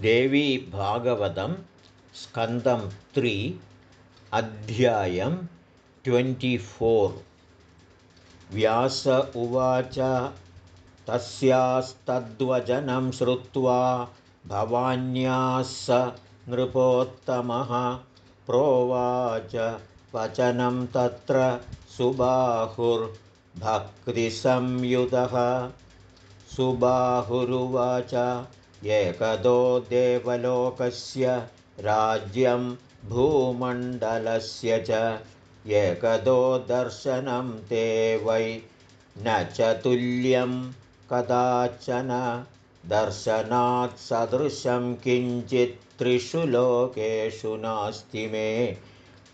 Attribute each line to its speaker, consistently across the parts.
Speaker 1: देवी भागवतं स्कन्दं त्रि अध्यायं ट्वेण्टिफोर्। व्यास उवाच तस्यास्तद्वचनं श्रुत्वा भवान्याः स नृपोत्तमः प्रोवाच। वचनं तत्र सुबाहुर्भक्तिसंयुतः सुबाहुरुवाच एकदो देवलोकस्य राज्यं भूमण्डलस्य च एकदो दर्शनं ते वै न च तुल्यं कदाचन दर्शनात् सदृशं किञ्चित् त्रिषु लोकेषु नास्ति मे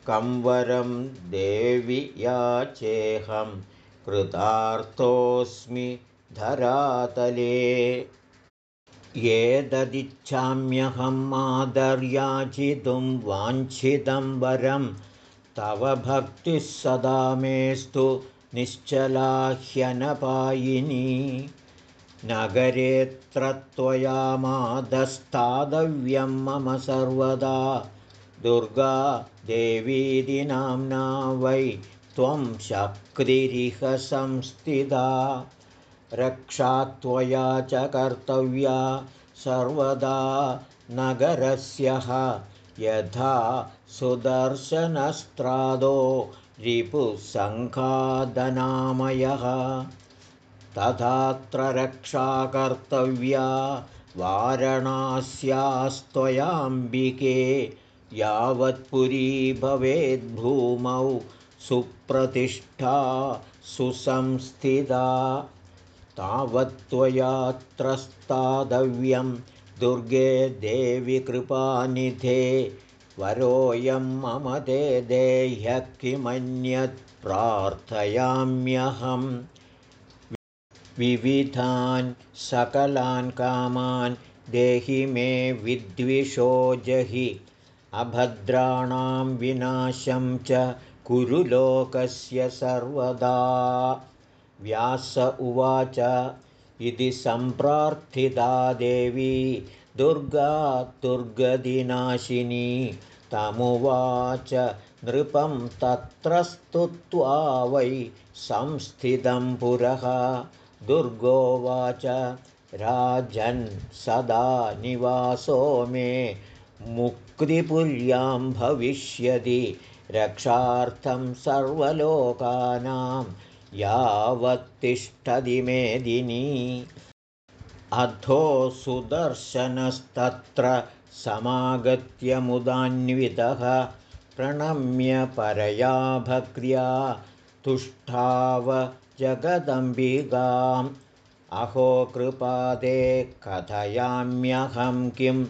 Speaker 1: कंवरं देवि याचेऽहं कृतार्थोऽस्मि धरातले एतदिच्छाम्यहं मादर्याचितुं वाञ्छितं वरं तव भक्तिः सदा मेस्तु निश्चलाह्यनपायिनी। नगरेऽत्र त्वया मादस्तादव्यं मम सर्वदा। दुर्गा देवीति नाम्ना वै त्वं शक्तिरिह संस्थिता रक्षा त्वया च कर्तव्या सर्वदा नगरस्यः यथा सुदर्शनस्त्रादो रिपुसङ्खादनामयः। तथात्र रक्षा कर्तव्या वारणास्यास्त्वयाम्बिके यावत्पुरी भवेद्भूमौ सुप्रतिष्ठा सुसंस्थिता तावत्त्वयात्रस्तादव्यं दुर्गे देवि कृपानिधे वरोऽयं मम ते देह्य किमन्यत् प्रार्थयाम्यहम् विविधान् सकलान् कामान् देहि मे विद्विषो जहि। अभद्राणां विनाशं च कुरु लोकस्य सर्वदा व्यास उवाच इति सम्प्रार्थिता देवी दुर्गा दुर्गदिनाशिनी तमुवाच नृपं तत्र स्तुत्वा वै संस्थितं पुरः दुर्गोवाच राजन् सदा निवासो मे मुक्तिपुर्यां भविष्यति रक्षार्थं सर्वलोकानां यावत्तिष्ठति मेदिनी अधो सुदर्शनस्तत्र समागत्य मुदान्वितः प्रणम्य परया भक्र्या तुष्टाव जगदम्बिकाम्। अहो कृपादे कथयाम्यहं किं?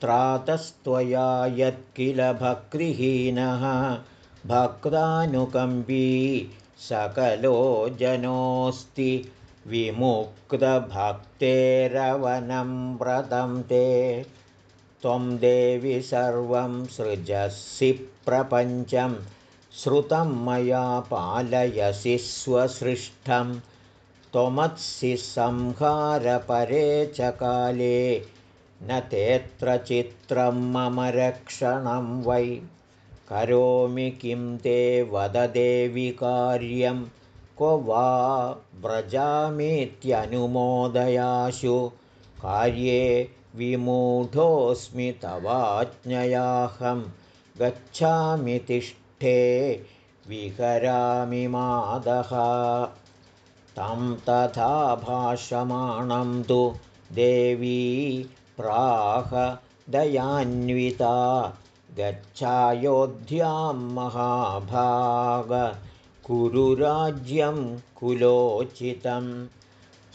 Speaker 1: त्रातस्त्वया यत्किल भक्तिहीनः। भक्तानुकम्पी सकलो जनोऽस्ति विमुक्तभक्तेरवनं व्रतं ते। त्वं देवि सर्वं सृजसि प्रपञ्चं। श्रुतं मया पालयसि स्वसृष्टं। त्वमत्सि संहारपरे च काले। न तेऽत्र चित्रं मम रक्षणं वै करोमि किं ते वददेवि कार्यं क्व वा व्रजामीत्यनुमोदयाशु। कार्ये विमूढोऽस्मि तवाज्ञयाहं। गच्छामि तिष्ठे विहरामि मादः। तं तथा भाषमाणं तु देवी प्राह दयान्विता गच्छायोध्यां महाभाग कुरुराज्यं कुलोचितं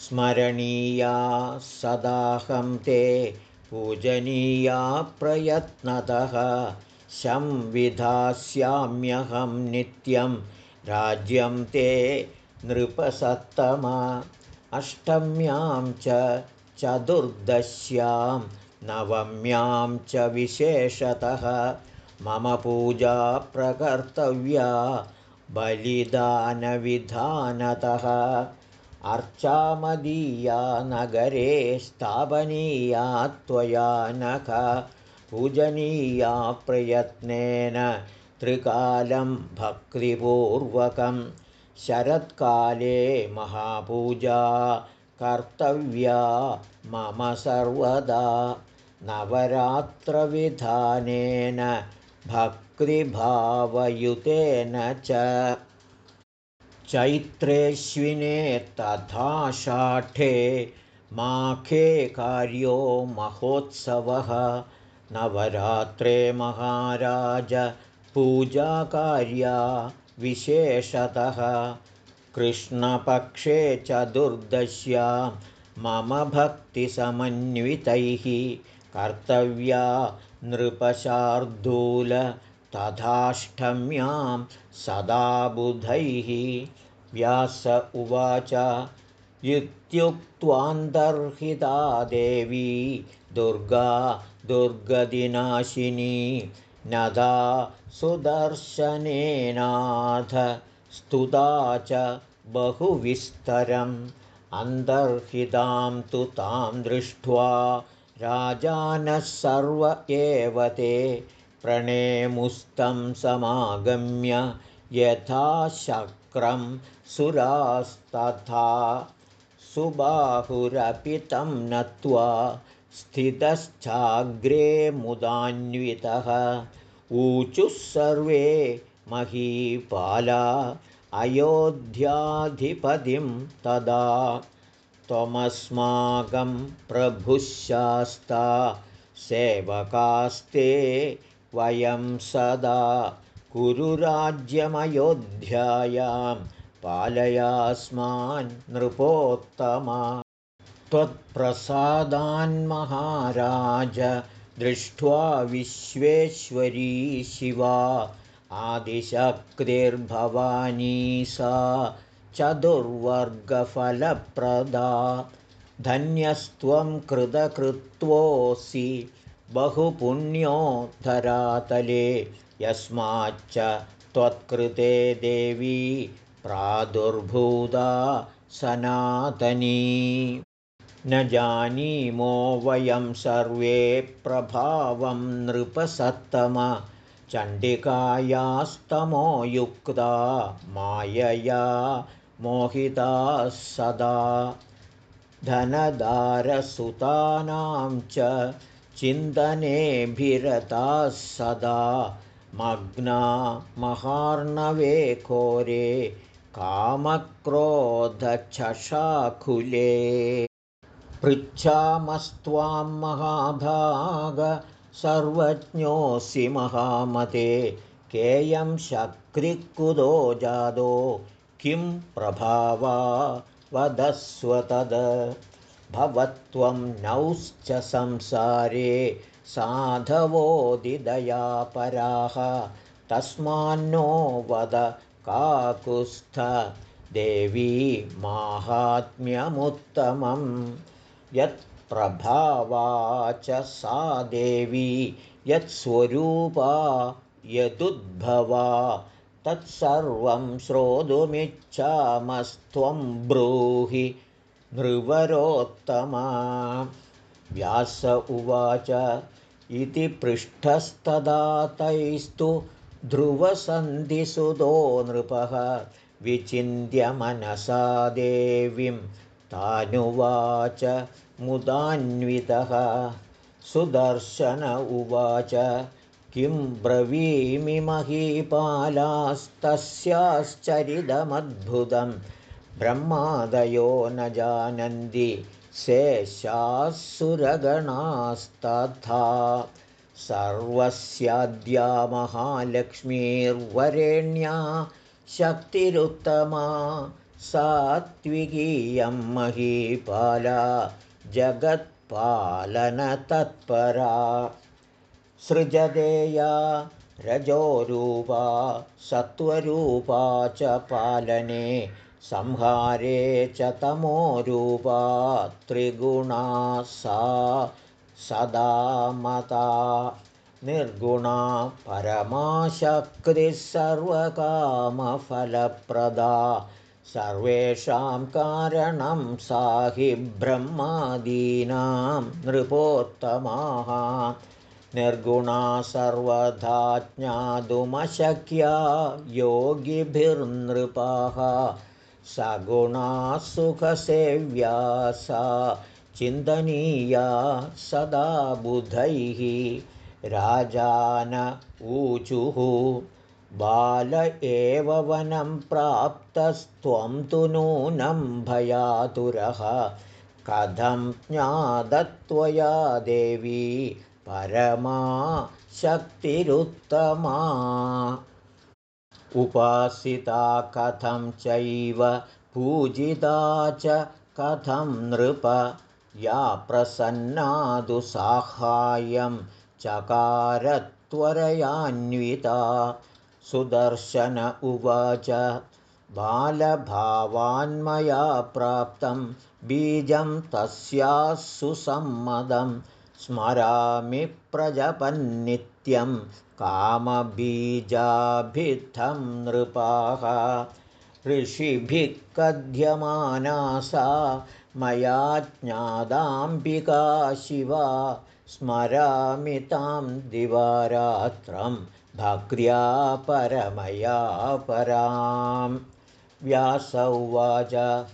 Speaker 1: स्मरणीया सदाहं ते पूजनीया प्रयत्नतः संविधास्याम्यहं नित्यं राज्यं ते नृपसत्तमा अष्टम्यां च चतुर्दश्यां नवम्यां च विशेषतः मम पूजा प्रकर्तव्या बलिदानविधानतः। अर्चामदीया नगरे स्थापनीया त्वया नख पूजनीया प्रयत्नेन त्रिकालं भक्तिपूर्वकं शरत्काले महापूजा कर्तव्या मम सर्वदा नवरात्रविधानेन भक्तिभावयुतेन च चैत्रेश्विने तथा शाठे माखे कार्यो महोत्सवः। नवरात्रे महाराज पूजाकार्या विशेषतः। कृष्णपक्षे चतुर्दश्यां मम भक्तिसमन्वितैः कर्तव्या नृपशार्दूल तथाष्टम्यां सदा बुधैः। व्यास उवाच इत्युक्त्वान्तर्हिता देवी दुर्गा दुर्गदिनाशिनी नदा सुदर्शनेनाथ स्तुता च बहुविस्तरम्। अन्तर्हितां तु तां दृष्ट्वा राजानः सर्व एव ते प्रणेमुस्तं समागम्य यथा शक्रं सुरास्तथा सुबाहुरपि तं नत्वा स्थितश्चाग्रे मुदान्वितः। ऊचुः सर्वे महीपाला अयोध्याधिपतिं तदा त्वमस्माकं प्रभुशास्ता सेवकास्ते वयं सदा कुरुराज्यमयोध्यायां पालयास्मान् नृपोत्तमा। त्वत्प्रसादान्महाराज दृष्ट्वा विश्वेश्वरी शिवा। आदिशक्तिर्भवानी सा चतुर्वर्गफलप्रदा धन्यस्त्वं कृतकृत्वोऽसि बहुपुण्यो धरातले यस्माच्च त्वत्कृते देवी प्रादुर्भूता सनातनी। न जानीमो वयं सर्वे प्रभावं नृपसत्तम चण्डिकायास्तमो युक्ता मायया मोहिताः सदा। धनदारसुतानां च चिन्तनेभिरताः सदा। मग्ना महार्णवे घोरे कामक्रोधच्छशाकुले पृच्छामस्त्वां महाभाग सर्वज्ञोऽसि महामते। केयं शक्रिकुदो जादो किं प्रभावा वदस्व तद्? भवत्वं नौश्च संसारे साधवोदिदयापराः तस्मान्नो वद काकुस्थ? देवी माहात्म्यमुत्तमं यत्प्रभावा च सा देवी यत्स्वरूपा यदुद्भवा तत्सर्वं श्रोतुमिच्छामस्त्वं ब्रूहि नृवरोत्तमा। व्यास उवाच इति पृष्ठस्तदा तैस्तु ध्रुवसन्धिसुतो नृपः। विचिन्त्यमनसा देवीं तानुवाच मुदान्वितः। सुदर्शन उवाच किं ब्रवीमि महीपालास्तस्याश्चरितमद्भुतं? ब्रह्मादयो न जानन्ति शेषासुरगणास्तथा। सर्वस्याद्या महालक्ष्मीर्वरेण्या शक्तिरुत्तमा सात्विकीयं महीपाला जगत्पालनतत्परा सृजदेया रजोरूपा सत्त्वरूपा च पालने संहारे च तमोरूपा त्रिगुणा सा सदा मता निर्गुणा परमाशक्तिः सर्वकामफलप्रदा सर्वेषां कारणं सा हि ब्रह्मादीनां नृपोत्तमाः निर्गुणा सर्वधा ज्ञातुमशक्या योगिभिर्नृपाः। सगुणा सुखसेव्या सा चिन्तनीया सदा बुधैः। राजान ऊचुः बाल एव वनं प्राप्तस्त्वं तु नूनं भयातुरः। कथं ज्ञातत्वया देवी परमा शक्तिरुत्तमा उपासिता कथं चैव पूजिता च कथं नृप। या प्रसन्नादुसाहाय्यं चकारत्वरयान्विता। सुदर्शन उवाच बालभावान्मया प्राप्तं बीजं तस्याः सुसम्मदं स्मरामि प्रजपन्नित्यं कामबीजाभिद्धं नृपाः। ऋषिभिः कथ्यमाना सा मया ज्ञादाम्बिका शिवा। स्मरामि तां दिवारात्रं भक्र्या परमया परां व्यासौवाच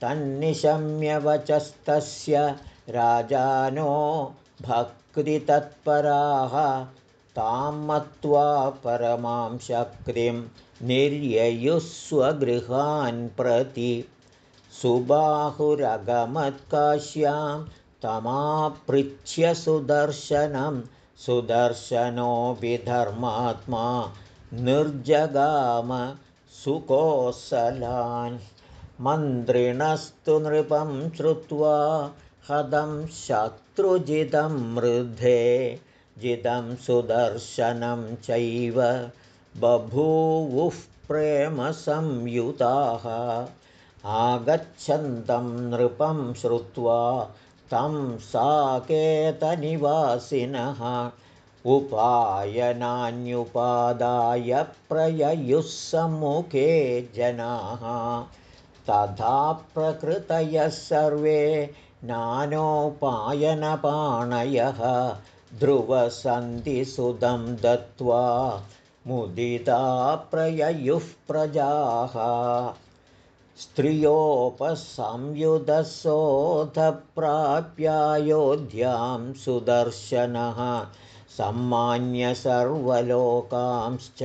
Speaker 1: तन्निशम्यवचस्तस्य राजानो भक्तितत्पराः तां मत्वा परमां शक्तिं निर्ययुस्वगृहान् प्रति सुबाहुरगमत्काश्यां तमापृच्छ्य सुदर्शनं सुदर्शनो विधर्मात्मा निर्जगाम सुकोसलान्। मन्त्रिणस्तु नृपं श्रुत्वा हदं शत्रुजितं मृधे जिदं सुदर्शनं चैव बभूवुः प्रेमसंयुताः। आगच्छन्तं नृपं श्रुत्वा तं साकेतनिवासिनः। उपायनान्युपादाय प्रययुः सम्मुखे जनाः। तथा प्रकृतयः सर्वे नानोपायनपाणयः ध्रुवसन्धिसुदं दत्त्वा मुदिता प्रययुः प्रजाः। स्त्रियोपसंयुधसोधप्राप्यायोध्यां सुदर्शनः सम्मान्य सर्वलोकांश्च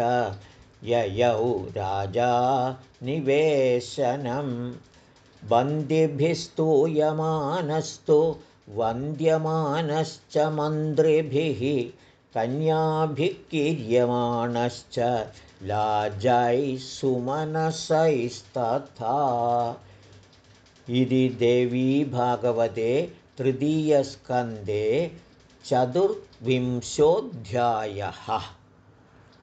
Speaker 1: ययौ राजा निवेशनं बन्दिभिस्तूयमानस्तु वन्द्यमानश्च मन्त्रिभिः कन्याभिः कीर्यमाणश्च लाजैः सुमनसैस्तथा। इति देवी भागवते तृतीयस्कन्धे चतुर्विंशोऽध्यायः